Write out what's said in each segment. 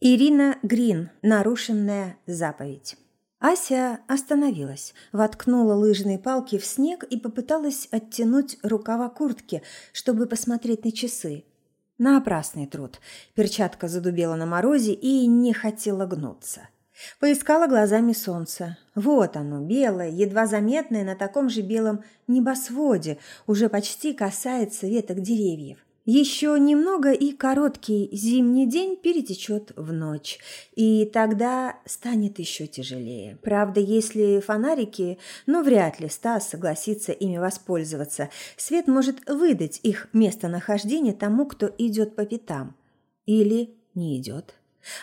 Ирина Грин. Нарушенная заповедь. Ася остановилась, воткнула лыжные палки в снег и попыталась оттянуть рукава куртки, чтобы посмотреть на часы. Напрасный труд. Перчатка задубела на морозе и не хотела гнуться. Поискала глазами солнце. Вот оно, белое, едва заметное на таком же белом небосводе, уже почти касается веток деревьев. Еще немного, и короткий зимний день перетечет в ночь, и тогда станет еще тяжелее. Правда, если фонарики, ну, вряд ли Стас согласится ими воспользоваться. Свет может выдать их местонахождение тому, кто идет по пятам. Или не идет.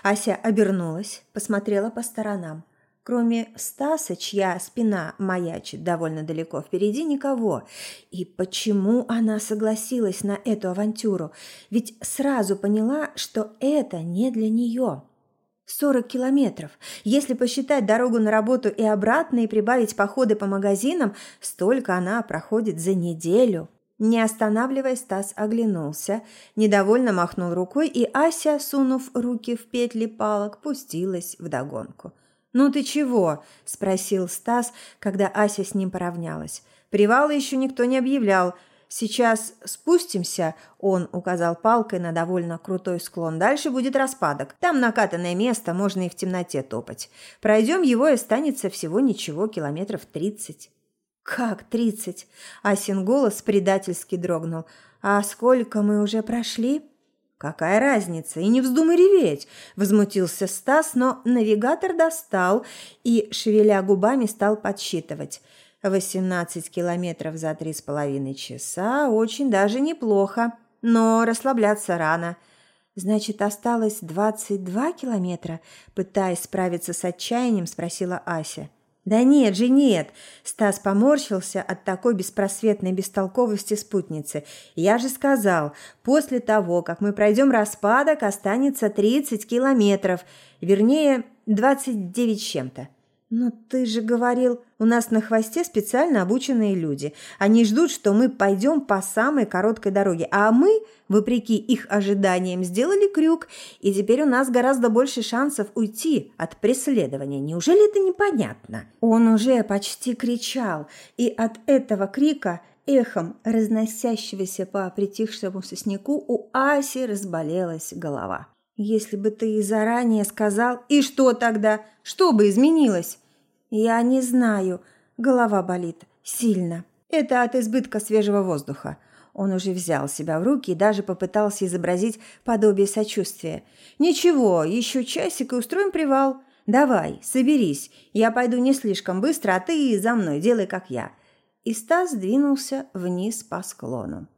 Ася обернулась, посмотрела по сторонам. Кроме Стаса, чья спина маячит довольно далеко впереди, никого. И почему она согласилась на эту авантюру? Ведь сразу поняла, что это не для нее. 40 километров. Если посчитать дорогу на работу и обратно и прибавить походы по магазинам, столько она проходит за неделю. Не останавливаясь, Стас оглянулся, недовольно махнул рукой, и Ася, сунув руки в петли палок, пустилась вдогонку. догонку. «Ну ты чего?» – спросил Стас, когда Ася с ним поравнялась. «Привала еще никто не объявлял. Сейчас спустимся», – он указал палкой на довольно крутой склон. «Дальше будет распадок. Там накатанное место, можно и в темноте топать. Пройдем его, и останется всего ничего, километров тридцать». «Как тридцать?» – Асин голос предательски дрогнул. «А сколько мы уже прошли?» «Какая разница? И не вздумай реветь!» – возмутился Стас, но навигатор достал и, шевеля губами, стал подсчитывать. «Восемнадцать километров за три с половиной часа – очень даже неплохо, но расслабляться рано». «Значит, осталось двадцать два километра?» – пытаясь справиться с отчаянием, спросила Ася. «Да нет же, нет!» Стас поморщился от такой беспросветной бестолковости спутницы. «Я же сказал, после того, как мы пройдем распадок, останется 30 километров. Вернее, 29 с чем-то. «Но ты же говорил, у нас на хвосте специально обученные люди. Они ждут, что мы пойдем по самой короткой дороге, а мы, вопреки их ожиданиям, сделали крюк, и теперь у нас гораздо больше шансов уйти от преследования. Неужели это непонятно?» Он уже почти кричал, и от этого крика эхом разносящегося по притихшему сосняку у Аси разболелась голова. Если бы ты заранее сказал, и что тогда? Что бы изменилось? Я не знаю. Голова болит. Сильно. Это от избытка свежего воздуха. Он уже взял себя в руки и даже попытался изобразить подобие сочувствия. «Ничего, еще часик и устроим привал. Давай, соберись. Я пойду не слишком быстро, а ты за мной, делай как я». И Стас двинулся вниз по склону.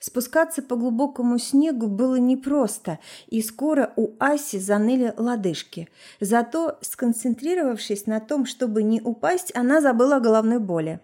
Спускаться по глубокому снегу было непросто, и скоро у Аси заныли лодыжки. Зато, сконцентрировавшись на том, чтобы не упасть, она забыла о головной боли.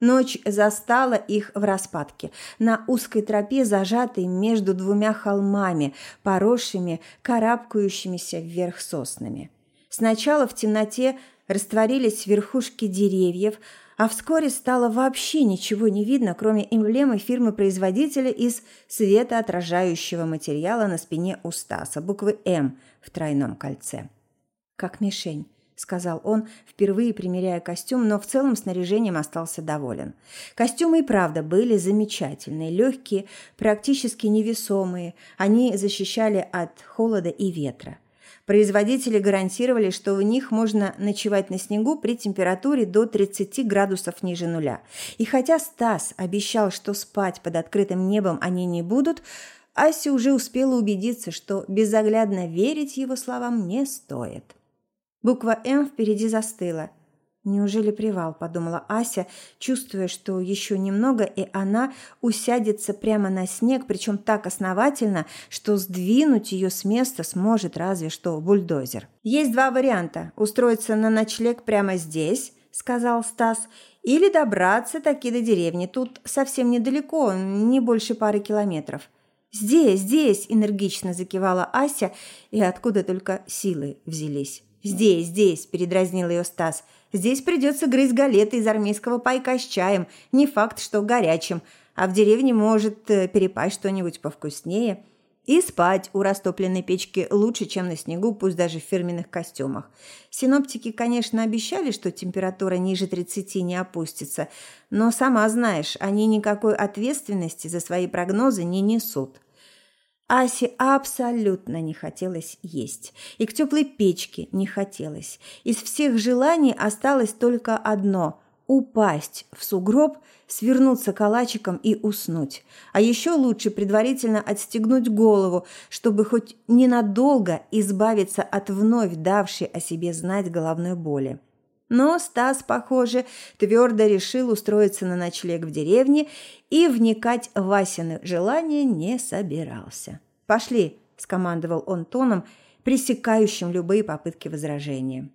Ночь застала их в распадке, на узкой тропе, зажатой между двумя холмами, поросшими, карабкающимися вверх соснами. Сначала в темноте растворились верхушки деревьев, а вскоре стало вообще ничего не видно, кроме эмблемы фирмы-производителя из светоотражающего материала на спине у Стаса, буквы «М» в тройном кольце. «Как мишень», — сказал он, впервые примеряя костюм, но в целом снаряжением остался доволен. Костюмы и правда были замечательные, легкие, практически невесомые. Они защищали от холода и ветра. Производители гарантировали, что в них можно ночевать на снегу при температуре до 30 градусов ниже нуля. И хотя Стас обещал, что спать под открытым небом они не будут, Ася уже успела убедиться, что безоглядно верить его словам не стоит. Буква «М» впереди застыла – Неужели привал, подумала Ася, чувствуя, что еще немного, и она усядется прямо на снег, причем так основательно, что сдвинуть ее с места сможет разве что бульдозер. Есть два варианта: устроиться на ночлег прямо здесь, сказал Стас, или добраться таки до деревни. Тут совсем недалеко, не больше пары километров. Здесь, здесь, энергично закивала Ася, и откуда только силы взялись. Здесь, здесь, передразнил ее Стас. Здесь придется грызть галеты из армейского пайка с чаем. Не факт, что горячим. А в деревне может э, перепасть что-нибудь повкуснее. И спать у растопленной печки лучше, чем на снегу, пусть даже в фирменных костюмах. Синоптики, конечно, обещали, что температура ниже 30 не опустится, но сама знаешь, они никакой ответственности за свои прогнозы не несут. Асе абсолютно не хотелось есть, и к теплой печке не хотелось. Из всех желаний осталось только одно – упасть в сугроб – свернуться калачиком и уснуть. А еще лучше предварительно отстегнуть голову, чтобы хоть ненадолго избавиться от вновь давшей о себе знать головной боли. Но Стас, похоже, твердо решил устроиться на ночлег в деревне и вникать в Васины желания не собирался. «Пошли», – скомандовал он тоном, пресекающим любые попытки возражения.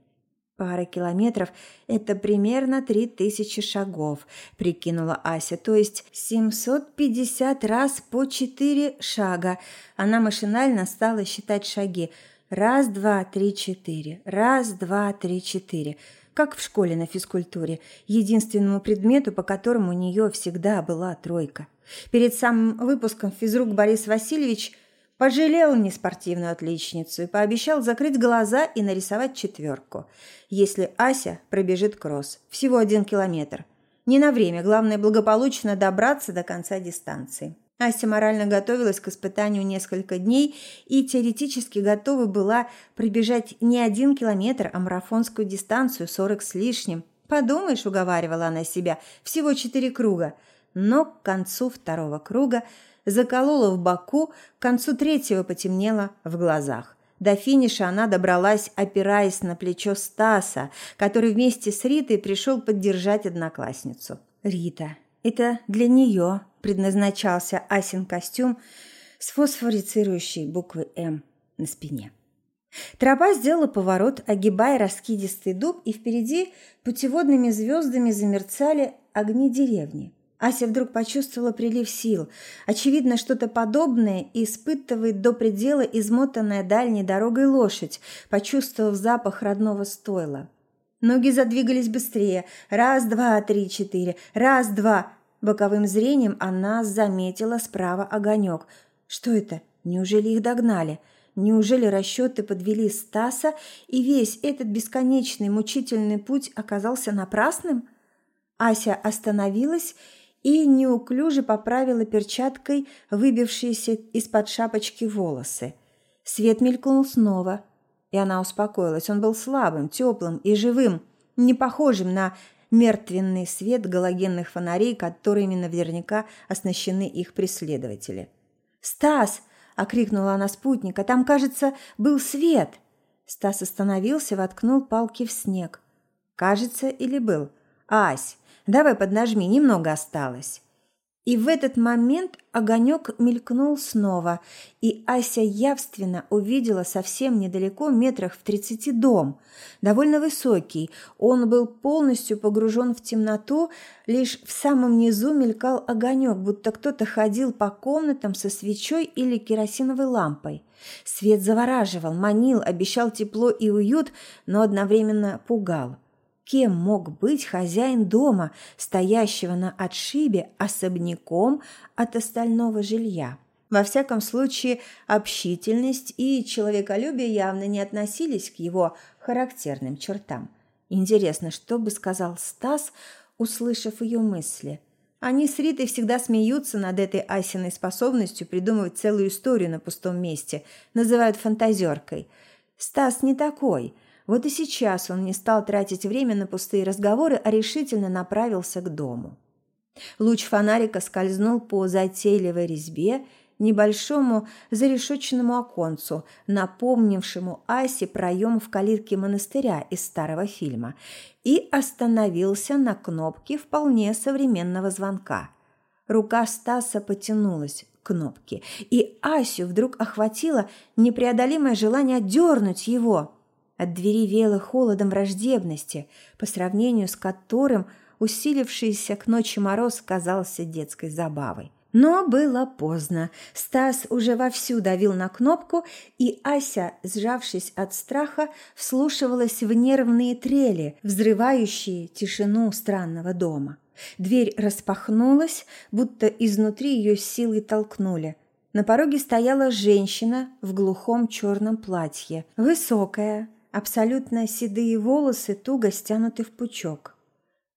Пара километров – это примерно три тысячи шагов, прикинула Ася, то есть 750 раз по четыре шага. Она машинально стала считать шаги. Раз, два, три, четыре. Раз, два, три, четыре. Как в школе на физкультуре, единственному предмету, по которому у нее всегда была тройка. Перед самым выпуском физрук Борис Васильевич – Пожалел неспортивную отличницу и пообещал закрыть глаза и нарисовать четверку, если Ася пробежит кросс. Всего один километр. Не на время, главное благополучно добраться до конца дистанции. Ася морально готовилась к испытанию несколько дней и теоретически готова была пробежать не один километр, а марафонскую дистанцию 40 с лишним. «Подумаешь», – уговаривала она себя, – «всего четыре круга». Но к концу второго круга – заколола в боку, к концу третьего потемнело в глазах. До финиша она добралась, опираясь на плечо Стаса, который вместе с Ритой пришел поддержать одноклассницу. Рита. Это для нее предназначался Асин костюм с фосфорицирующей буквой «М» на спине. Тропа сделала поворот, огибая раскидистый дуб, и впереди путеводными звездами замерцали огни деревни. Ася вдруг почувствовала прилив сил. Очевидно, что-то подобное испытывает до предела измотанная дальней дорогой лошадь, почувствовав запах родного стойла. Ноги задвигались быстрее. Раз, два, три, четыре. Раз, два. Боковым зрением она заметила справа огонек. Что это? Неужели их догнали? Неужели расчеты подвели Стаса, и весь этот бесконечный мучительный путь оказался напрасным? Ася остановилась и неуклюже поправила перчаткой выбившиеся из-под шапочки волосы. Свет мелькнул снова, и она успокоилась. Он был слабым, теплым и живым, не похожим на мертвенный свет галогенных фонарей, которыми наверняка оснащены их преследователи. «Стас!» – окрикнула она спутника. «Там, кажется, был свет!» Стас остановился, воткнул палки в снег. «Кажется, или был?» «Ась, Давай поднажми, немного осталось. И в этот момент огонек мелькнул снова, и Ася явственно увидела совсем недалеко, метрах в тридцати дом. Довольно высокий, он был полностью погружен в темноту, лишь в самом низу мелькал огонек, будто кто-то ходил по комнатам со свечой или керосиновой лампой. Свет завораживал, манил, обещал тепло и уют, но одновременно пугал. Кем мог быть хозяин дома, стоящего на отшибе особняком от остального жилья? Во всяком случае, общительность и человеколюбие явно не относились к его характерным чертам. Интересно, что бы сказал Стас, услышав ее мысли? Они с Ритой всегда смеются над этой Асиной способностью придумывать целую историю на пустом месте, называют фантазеркой. Стас не такой – вот и сейчас он не стал тратить время на пустые разговоры, а решительно направился к дому. Луч фонарика скользнул по затейливой резьбе, небольшому зарешоченному оконцу, напомнившему Асе проем в калитке монастыря из старого фильма, и остановился на кнопке вполне современного звонка. Рука Стаса потянулась к кнопке, и Асю вдруг охватило непреодолимое желание дернуть его – от двери веяло холодом враждебности, по сравнению с которым усилившийся к ночи мороз казался детской забавой. Но было поздно. Стас уже вовсю давил на кнопку, и Ася, сжавшись от страха, вслушивалась в нервные трели, взрывающие тишину странного дома. Дверь распахнулась, будто изнутри ее силой толкнули. На пороге стояла женщина в глухом черном платье, высокая, абсолютно седые волосы туго стянуты в пучок.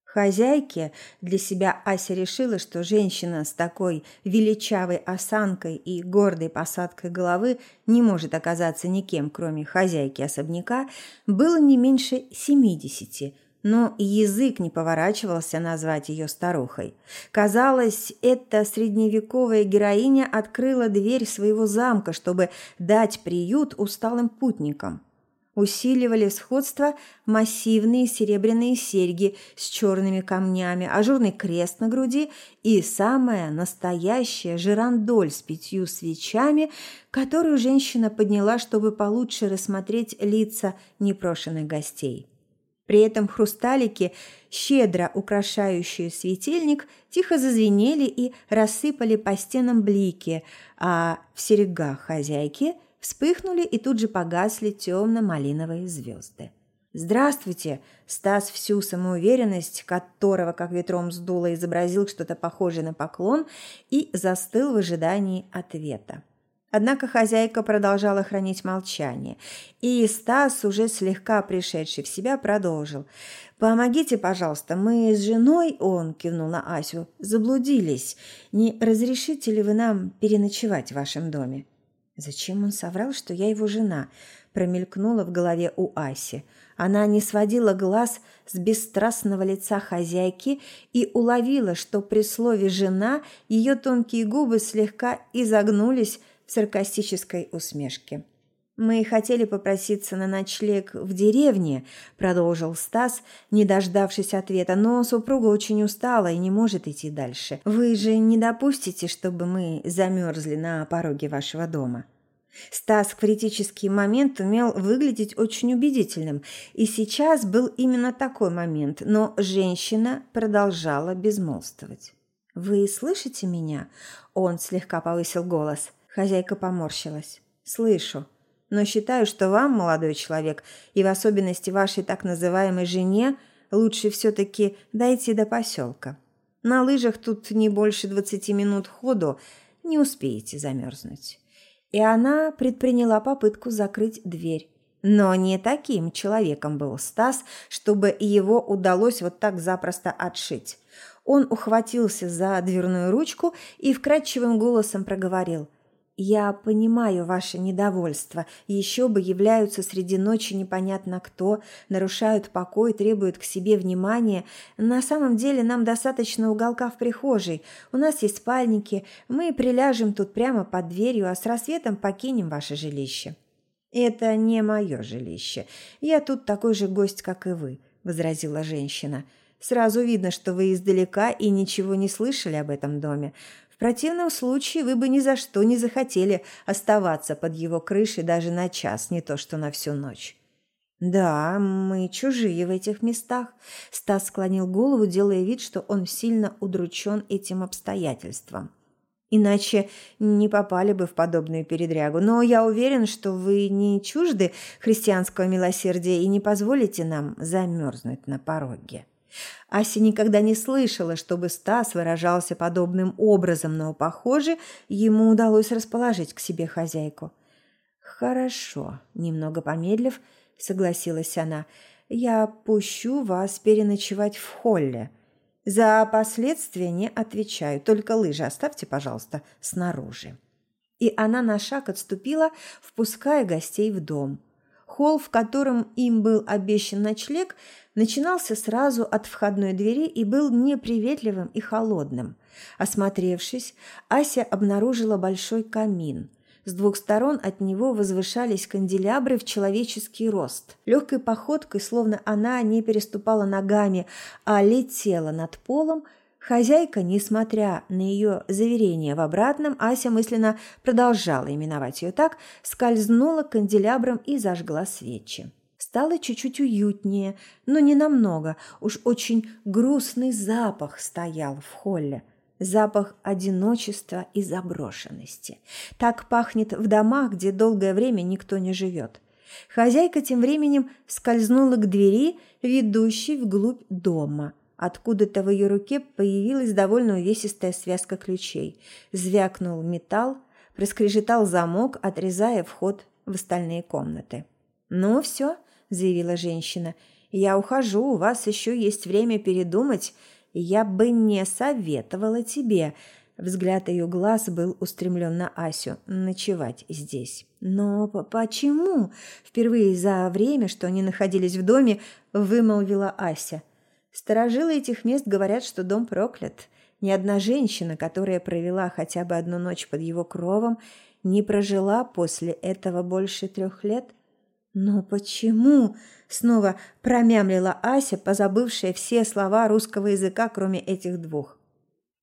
Хозяйке для себя Ася решила, что женщина с такой величавой осанкой и гордой посадкой головы не может оказаться никем, кроме хозяйки особняка, было не меньше семидесяти – но язык не поворачивался назвать ее старухой. Казалось, эта средневековая героиня открыла дверь своего замка, чтобы дать приют усталым путникам. Усиливали сходство массивные серебряные серьги с черными камнями, ажурный крест на груди и самая настоящая жирандоль с пятью свечами, которую женщина подняла, чтобы получше рассмотреть лица непрошенных гостей. При этом хрусталики, щедро украшающие светильник, тихо зазвенели и рассыпали по стенам блики, а в серегах хозяйки вспыхнули и тут же погасли темно-малиновые звезды. «Здравствуйте!» Стас всю самоуверенность, которого как ветром сдуло, изобразил что-то похожее на поклон и застыл в ожидании ответа. Однако хозяйка продолжала хранить молчание, и Стас, уже слегка пришедший в себя, продолжил. «Помогите, пожалуйста, мы с женой, он кивнул на Асю, заблудились. Не разрешите ли вы нам переночевать в вашем доме?» Зачем он соврал, что я его жена? Промелькнула в голове у Аси. Она не сводила глаз с бесстрастного лица хозяйки и уловила, что при слове «жена» ее тонкие губы слегка изогнулись, саркастической усмешке. «Мы хотели попроситься на ночлег в деревне», – продолжил Стас, не дождавшись ответа, «но супруга очень устала и не может идти дальше. Вы же не допустите, чтобы мы замерзли на пороге вашего дома?» Стас в критический момент умел выглядеть очень убедительным, и сейчас был именно такой момент, но женщина продолжала безмолвствовать. «Вы слышите меня?» Он слегка повысил голос – Хозяйка поморщилась. «Слышу. Но считаю, что вам, молодой человек, и в особенности вашей так называемой жене, лучше все-таки дойти до поселка. На лыжах тут не больше двадцати минут ходу, не успеете замерзнуть». И она предприняла попытку закрыть дверь. Но не таким человеком был Стас, чтобы его удалось вот так запросто отшить. Он ухватился за дверную ручку и вкрадчивым голосом проговорил – я понимаю ваше недовольство. Еще бы являются среди ночи непонятно кто, нарушают покой, требуют к себе внимания. На самом деле нам достаточно уголка в прихожей. У нас есть спальники. Мы приляжем тут прямо под дверью, а с рассветом покинем ваше жилище. Это не мое жилище. Я тут такой же гость, как и вы, возразила женщина. Сразу видно, что вы издалека и ничего не слышали об этом доме противном случае вы бы ни за что не захотели оставаться под его крышей даже на час, не то что на всю ночь. «Да, мы чужие в этих местах», – Стас склонил голову, делая вид, что он сильно удручен этим обстоятельством. «Иначе не попали бы в подобную передрягу. Но я уверен, что вы не чужды христианского милосердия и не позволите нам замерзнуть на пороге». Ася никогда не слышала, чтобы Стас выражался подобным образом, но, похоже, ему удалось расположить к себе хозяйку. «Хорошо», – немного помедлив, согласилась она, – «я пущу вас переночевать в холле. За последствия не отвечаю, только лыжи оставьте, пожалуйста, снаружи». И она на шаг отступила, впуская гостей в дом. Холл, в котором им был обещан ночлег, начинался сразу от входной двери и был неприветливым и холодным. Осмотревшись, Ася обнаружила большой камин. С двух сторон от него возвышались канделябры в человеческий рост. Легкой походкой, словно она не переступала ногами, а летела над полом, хозяйка, несмотря на ее заверение в обратном, Ася мысленно продолжала именовать ее так, скользнула к канделябрам и зажгла свечи. Стало чуть-чуть уютнее, но не намного. Уж очень грустный запах стоял в холле. Запах одиночества и заброшенности. Так пахнет в домах, где долгое время никто не живет. Хозяйка тем временем скользнула к двери, ведущей вглубь дома. Откуда-то в ее руке появилась довольно увесистая связка ключей. Звякнул металл, проскрежетал замок, отрезая вход в остальные комнаты. «Ну все», – заявила женщина, – «я ухожу, у вас еще есть время передумать. Я бы не советовала тебе». Взгляд ее глаз был устремлен на Асю. «Ночевать здесь». «Но почему?» Впервые за время, что они находились в доме, вымолвила Ася. «Сторожилы этих мест говорят, что дом проклят. Ни одна женщина, которая провела хотя бы одну ночь под его кровом, не прожила после этого больше трех лет. «Но почему?» – снова промямлила Ася, позабывшая все слова русского языка, кроме этих двух.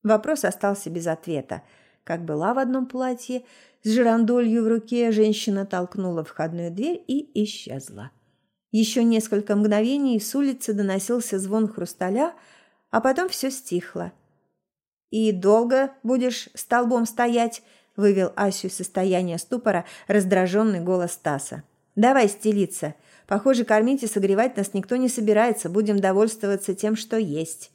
Вопрос остался без ответа. Как была в одном платье, с жирандолью в руке, женщина толкнула входную дверь и исчезла. Еще несколько мгновений с улицы доносился звон хрусталя, а потом все стихло. «И долго будешь столбом стоять?» – вывел Асю из состояния ступора раздраженный голос Стаса. «Давай стелиться. Похоже, кормить и согревать нас никто не собирается. Будем довольствоваться тем, что есть».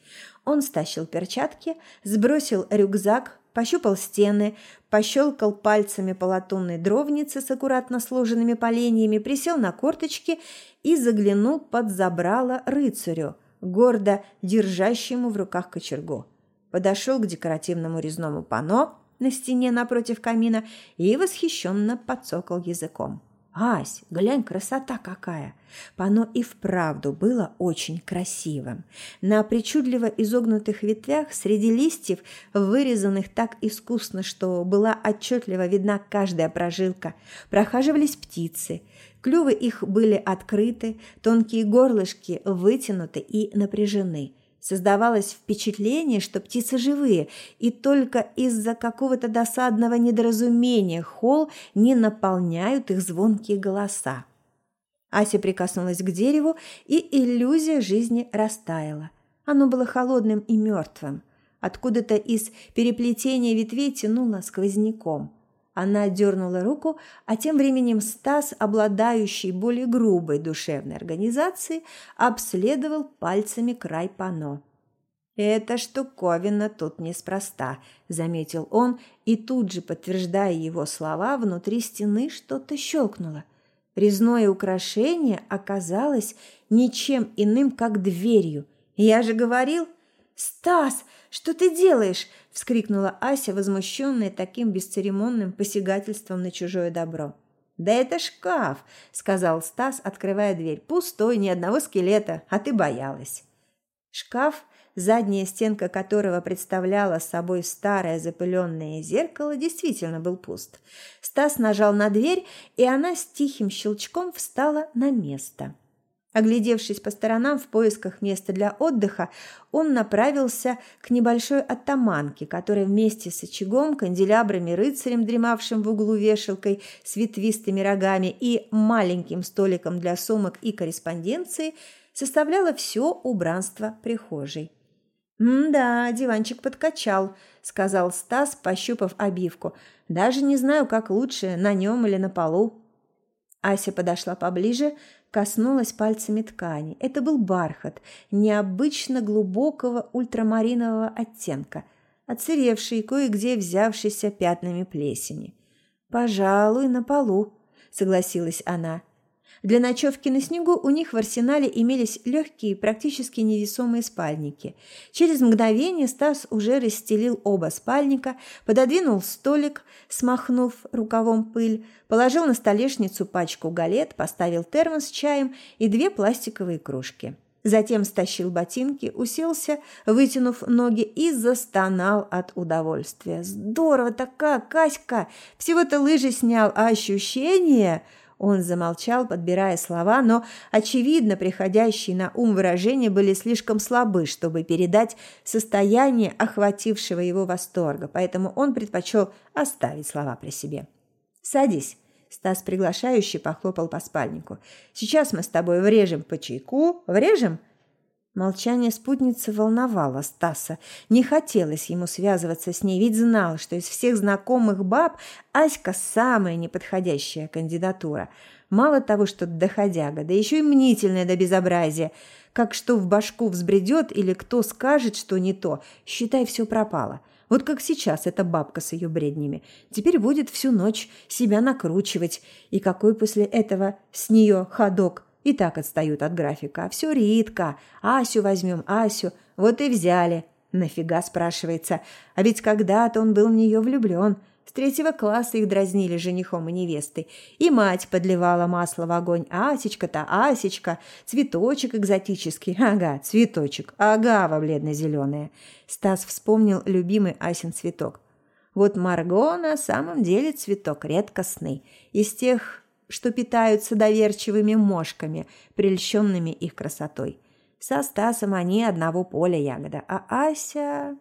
Он стащил перчатки, сбросил рюкзак, пощупал стены, пощелкал пальцами по латунной дровнице с аккуратно сложенными поленьями, присел на корточки и заглянул под забрало рыцарю, гордо держащему в руках кочергу подошел к декоративному резному панно на стене напротив камина и восхищенно подсокал языком. «Ась, глянь, красота какая!» Пано и вправду было очень красивым. На причудливо изогнутых ветвях среди листьев, вырезанных так искусно, что была отчетливо видна каждая прожилка, прохаживались птицы. Клювы их были открыты, тонкие горлышки вытянуты и напряжены – Создавалось впечатление, что птицы живые, и только из-за какого-то досадного недоразумения холл не наполняют их звонкие голоса. Ася прикоснулась к дереву, и иллюзия жизни растаяла. Оно было холодным и мертвым. Откуда-то из переплетения ветвей тянуло сквозняком – она дернула руку, а тем временем Стас, обладающий более грубой душевной организацией, обследовал пальцами край пано. «Эта штуковина тут неспроста», – заметил он, и тут же, подтверждая его слова, внутри стены что-то щелкнуло. Резное украшение оказалось ничем иным, как дверью. «Я же говорил...» «Стас, что ты делаешь?» – вскрикнула Ася, возмущенная таким бесцеремонным посягательством на чужое добро. «Да это шкаф!» – сказал Стас, открывая дверь. «Пустой, ни одного скелета, а ты боялась». Шкаф, задняя стенка которого представляла собой старое запыленное зеркало, действительно был пуст. Стас нажал на дверь, и она с тихим щелчком встала на место. Оглядевшись по сторонам в поисках места для отдыха, он направился к небольшой оттаманке, которая вместе с очагом, канделябрами, рыцарем, дремавшим в углу вешалкой с ветвистыми рогами и маленьким столиком для сумок и корреспонденции, составляла все убранство прихожей. «Да, диванчик подкачал», – сказал Стас, пощупав обивку. «Даже не знаю, как лучше, на нем или на полу». Ася подошла поближе, коснулась пальцами ткани. Это был бархат необычно глубокого ультрамаринового оттенка, отсыревший, кое-где взявшийся пятнами плесени. «Пожалуй, на полу», — согласилась она. Для ночевки на снегу у них в арсенале имелись легкие, практически невесомые спальники. Через мгновение Стас уже расстелил оба спальника, пододвинул столик, смахнув рукавом пыль, положил на столешницу пачку галет, поставил термос с чаем и две пластиковые кружки. Затем стащил ботинки, уселся, вытянув ноги и застонал от удовольствия. «Здорово-то как, Каська! Всего-то лыжи снял, а ощущения...» Он замолчал, подбирая слова, но, очевидно, приходящие на ум выражения были слишком слабы, чтобы передать состояние охватившего его восторга, поэтому он предпочел оставить слова при себе. «Садись», – Стас приглашающий похлопал по спальнику. «Сейчас мы с тобой врежем по чайку. Врежем?» Молчание спутницы волновало Стаса. Не хотелось ему связываться с ней, ведь знал, что из всех знакомых баб Аська самая неподходящая кандидатура. Мало того, что доходяга, да еще и мнительная до безобразия. Как что в башку взбредет или кто скажет, что не то, считай, все пропало. Вот как сейчас эта бабка с ее бреднями. Теперь будет всю ночь себя накручивать. И какой после этого с нее ходок. И так отстают от графика. А все Ритка. Асю возьмем, Асю. Вот и взяли. Нафига, спрашивается. А ведь когда-то он был в нее влюблен. С третьего класса их дразнили женихом и невестой. И мать подливала масло в огонь. Асечка-то, Асечка, цветочек экзотический. Ага, цветочек. Агава бледно-зеленая. Стас вспомнил любимый Асин цветок. Вот Марго на самом деле цветок редкостный. Из тех, что питаются доверчивыми мошками, прельщенными их красотой. Со Стасом они одного поля ягода, а Ася...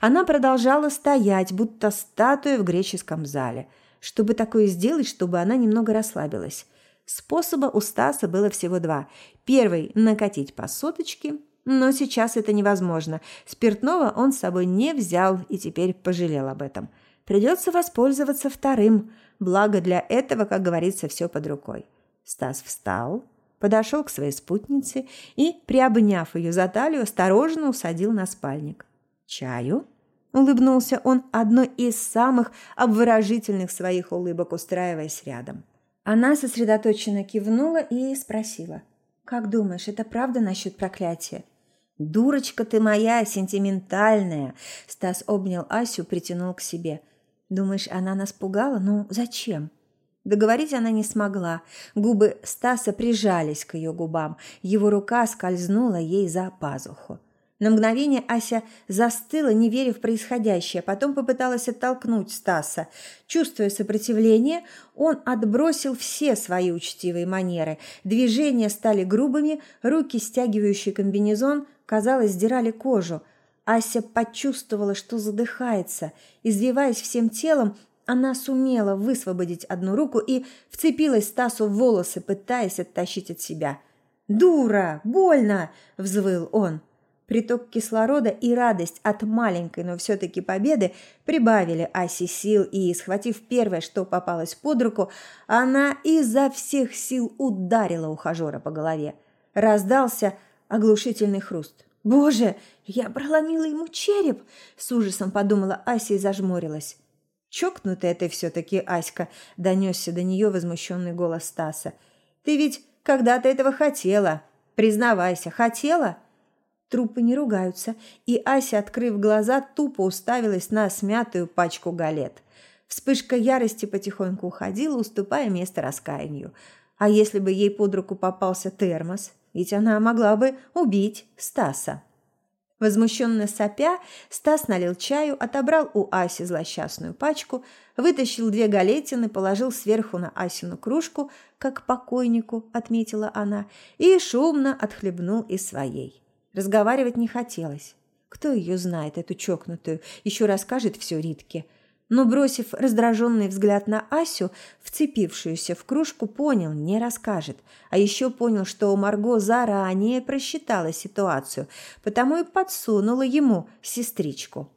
Она продолжала стоять, будто статуя в греческом зале. Чтобы такое сделать, чтобы она немного расслабилась. Способа у Стаса было всего два. Первый – накатить по соточке, но сейчас это невозможно. Спиртного он с собой не взял и теперь пожалел об этом. Придется воспользоваться вторым, благо для этого, как говорится, все под рукой. Стас встал, подошел к своей спутнице и, приобняв ее за талию, осторожно усадил на спальник. «Чаю?» – улыбнулся он одной из самых обворожительных своих улыбок, устраиваясь рядом. Она сосредоточенно кивнула и спросила. «Как думаешь, это правда насчет проклятия?» «Дурочка ты моя, сентиментальная!» Стас обнял Асю, притянул к себе. «Думаешь, она нас пугала? Ну, зачем?» Договорить она не смогла. Губы Стаса прижались к ее губам. Его рука скользнула ей за пазуху. На мгновение Ася застыла, не веря в происходящее, потом попыталась оттолкнуть Стаса. Чувствуя сопротивление, он отбросил все свои учтивые манеры. Движения стали грубыми, руки, стягивающие комбинезон, казалось, сдирали кожу. Ася почувствовала, что задыхается. Извиваясь всем телом, она сумела высвободить одну руку и вцепилась Стасу в волосы, пытаясь оттащить от себя. «Дура! Больно!» – взвыл он. Приток кислорода и радость от маленькой, но все-таки победы прибавили Асе сил, и, схватив первое, что попалось под руку, она изо всех сил ударила ухажера по голове. Раздался оглушительный хруст. «Боже, я проломила ему череп!» – с ужасом подумала Ася и зажмурилась. «Чокнутая ты все-таки, Аська!» – донесся до нее возмущенный голос Стаса. «Ты ведь когда-то этого хотела. Признавайся, хотела?» Трупы не ругаются, и Ася, открыв глаза, тупо уставилась на смятую пачку галет. Вспышка ярости потихоньку уходила, уступая место раскаянию. А если бы ей под руку попался термос? Ведь она могла бы убить Стаса. Возмущенно сопя, Стас налил чаю, отобрал у Аси злосчастную пачку, вытащил две галетины, положил сверху на Асину кружку, как покойнику, отметила она, и шумно отхлебнул из своей. Разговаривать не хотелось. Кто ее знает, эту чокнутую, еще расскажет все Ритке. Но, бросив раздраженный взгляд на Асю, вцепившуюся в кружку, понял, не расскажет. А еще понял, что Марго заранее просчитала ситуацию, потому и подсунула ему сестричку.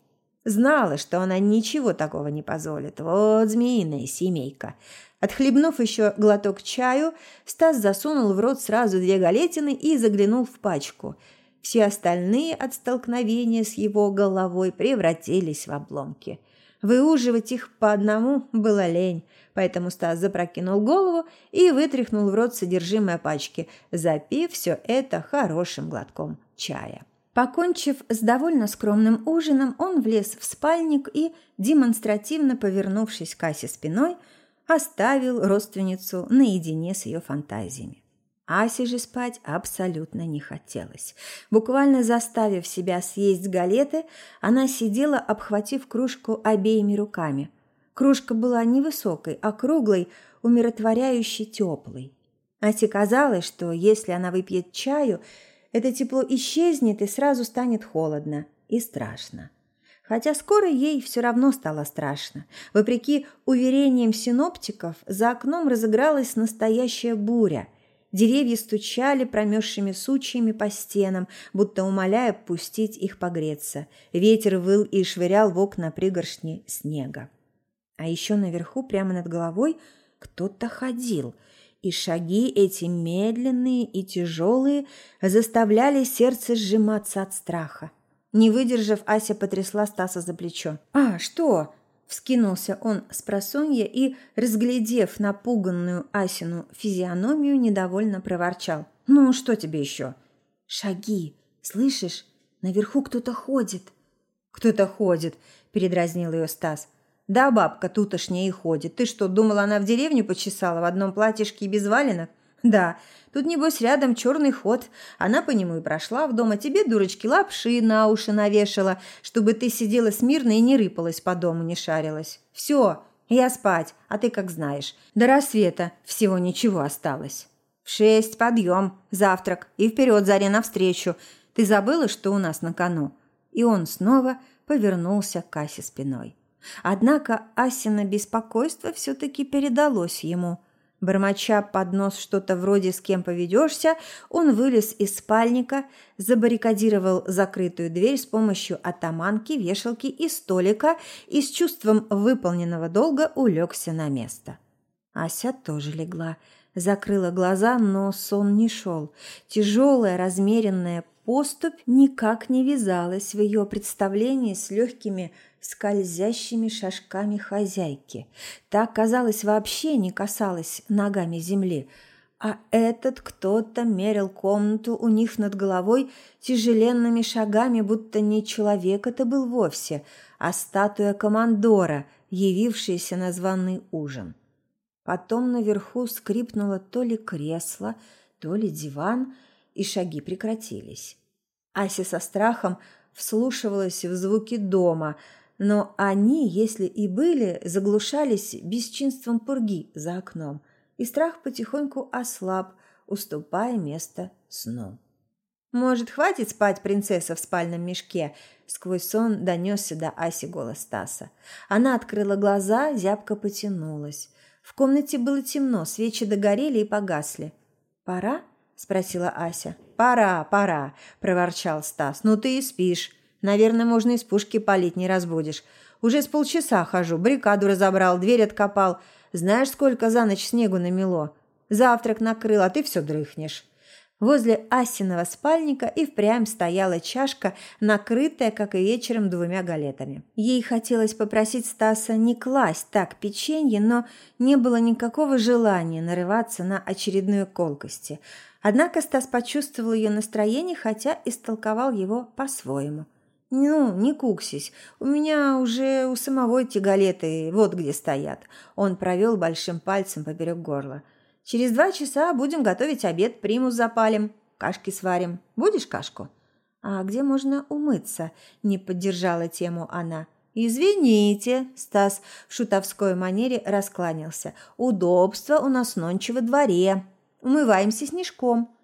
Знала, что она ничего такого не позволит. Вот змеиная семейка. Отхлебнув еще глоток чаю, Стас засунул в рот сразу две галетины и заглянул в пачку – все остальные от столкновения с его головой превратились в обломки. Выуживать их по одному было лень, поэтому Стас запрокинул голову и вытряхнул в рот содержимое пачки, запив все это хорошим глотком чая. Покончив с довольно скромным ужином, он влез в спальник и, демонстративно повернувшись к Асе спиной, оставил родственницу наедине с ее фантазиями. Асе же спать абсолютно не хотелось. Буквально заставив себя съесть галеты, она сидела, обхватив кружку обеими руками. Кружка была не высокой, а круглой, умиротворяющей теплой. Асе казалось, что если она выпьет чаю, это тепло исчезнет и сразу станет холодно и страшно. Хотя скоро ей все равно стало страшно. Вопреки уверениям синоптиков, за окном разыгралась настоящая буря – Деревья стучали промерзшими сучьями по стенам, будто умоляя пустить их погреться. Ветер выл и швырял в окна пригоршни снега. А еще наверху, прямо над головой, кто-то ходил, и шаги эти медленные и тяжелые заставляли сердце сжиматься от страха. Не выдержав, Ася потрясла Стаса за плечо. «А, что?» Вскинулся он с просонья и, разглядев напуганную Асину физиономию, недовольно проворчал. «Ну, что тебе еще?» «Шаги. Слышишь? Наверху кто-то ходит». «Кто-то ходит», – передразнил ее Стас. «Да, бабка тутошняя и ходит. Ты что, думала, она в деревню почесала в одном платьишке и без валенок? Да, тут, небось, рядом черный ход. Она по нему и прошла в дом, а тебе, дурочки, лапши на уши навешала, чтобы ты сидела смирно и не рыпалась по дому, не шарилась. Все, я спать, а ты как знаешь. До рассвета всего ничего осталось. В шесть подъем, завтрак и вперед заре навстречу. Ты забыла, что у нас на кону?» И он снова повернулся к Асе спиной. Однако Асина беспокойство все-таки передалось ему – Бормоча под нос что-то вроде «с кем поведешься», он вылез из спальника, забаррикадировал закрытую дверь с помощью атаманки, вешалки и столика и с чувством выполненного долга улегся на место. Ася тоже легла, закрыла глаза, но сон не шел. Тяжелая, размеренная поступь никак не вязалась в ее представлении с легкими скользящими шажками хозяйки. Так, казалось, вообще не касалась ногами земли, а этот кто-то мерил комнату у них над головой тяжеленными шагами, будто не человек это был вовсе, а статуя командора, явившаяся на званый ужин. Потом наверху скрипнуло то ли кресло, то ли диван, и шаги прекратились. Ася со страхом вслушивалась в звуки дома – но они, если и были, заглушались бесчинством пурги за окном, и страх потихоньку ослаб, уступая место сну. «Может, хватит спать принцесса в спальном мешке?» Сквозь сон донесся до Аси голос Стаса. Она открыла глаза, зябко потянулась. В комнате было темно, свечи догорели и погасли. «Пора?» – спросила Ася. «Пора, пора», – проворчал Стас. «Ну ты и спишь. Наверное, можно из пушки палить, не разбудишь. Уже с полчаса хожу, баррикаду разобрал, дверь откопал. Знаешь, сколько за ночь снегу намело? Завтрак накрыл, а ты все дрыхнешь». Возле Асиного спальника и впрямь стояла чашка, накрытая, как и вечером, двумя галетами. Ей хотелось попросить Стаса не класть так печенье, но не было никакого желания нарываться на очередную колкости. Однако Стас почувствовал ее настроение, хотя истолковал его по-своему – «Ну, не куксись. У меня уже у самого эти галеты вот где стоят». Он провел большим пальцем поперек горла. «Через два часа будем готовить обед, примус запалим, кашки сварим. Будешь кашку?» «А где можно умыться?» – не поддержала тему она. «Извините», – Стас в шутовской манере раскланялся. «Удобство у нас нонче во дворе. Умываемся снежком».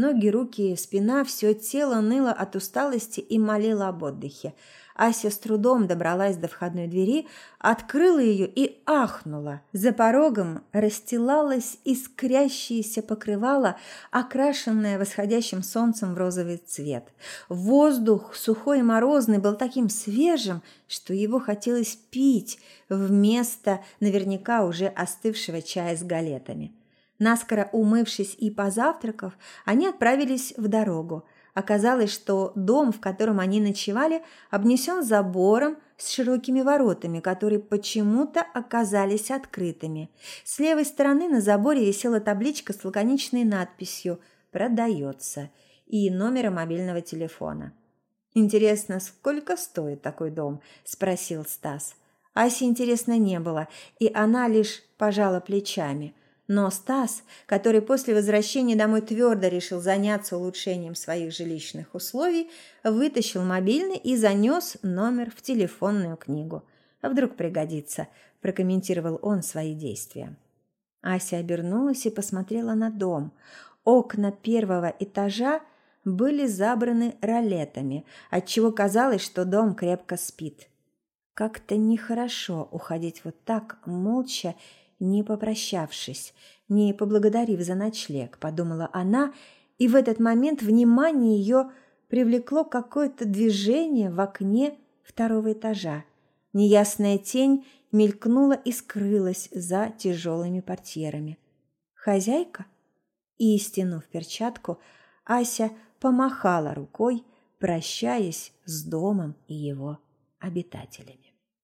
Ноги, руки, спина, все тело ныло от усталости и молило об отдыхе. Ася с трудом добралась до входной двери, открыла ее и ахнула. За порогом расстилалось искрящееся покрывало, окрашенное восходящим солнцем в розовый цвет. Воздух, сухой и морозный, был таким свежим, что его хотелось пить вместо наверняка уже остывшего чая с галетами. Наскоро умывшись и позавтракав, они отправились в дорогу. Оказалось, что дом, в котором они ночевали, обнесен забором с широкими воротами, которые почему-то оказались открытыми. С левой стороны на заборе висела табличка с лаконичной надписью «Продается» и номером мобильного телефона. «Интересно, сколько стоит такой дом?» – спросил Стас. Асе интересно не было, и она лишь пожала плечами – но Стас, который после возвращения домой твердо решил заняться улучшением своих жилищных условий, вытащил мобильный и занес номер в телефонную книгу. «А вдруг пригодится», – прокомментировал он свои действия. Ася обернулась и посмотрела на дом. Окна первого этажа были забраны ролетами, отчего казалось, что дом крепко спит. Как-то нехорошо уходить вот так, молча не попрощавшись, не поблагодарив за ночлег, подумала она, и в этот момент внимание ее привлекло какое-то движение в окне второго этажа. Неясная тень мелькнула и скрылась за тяжелыми портьерами. «Хозяйка?» И, стянув перчатку, Ася помахала рукой, прощаясь с домом и его обитателями.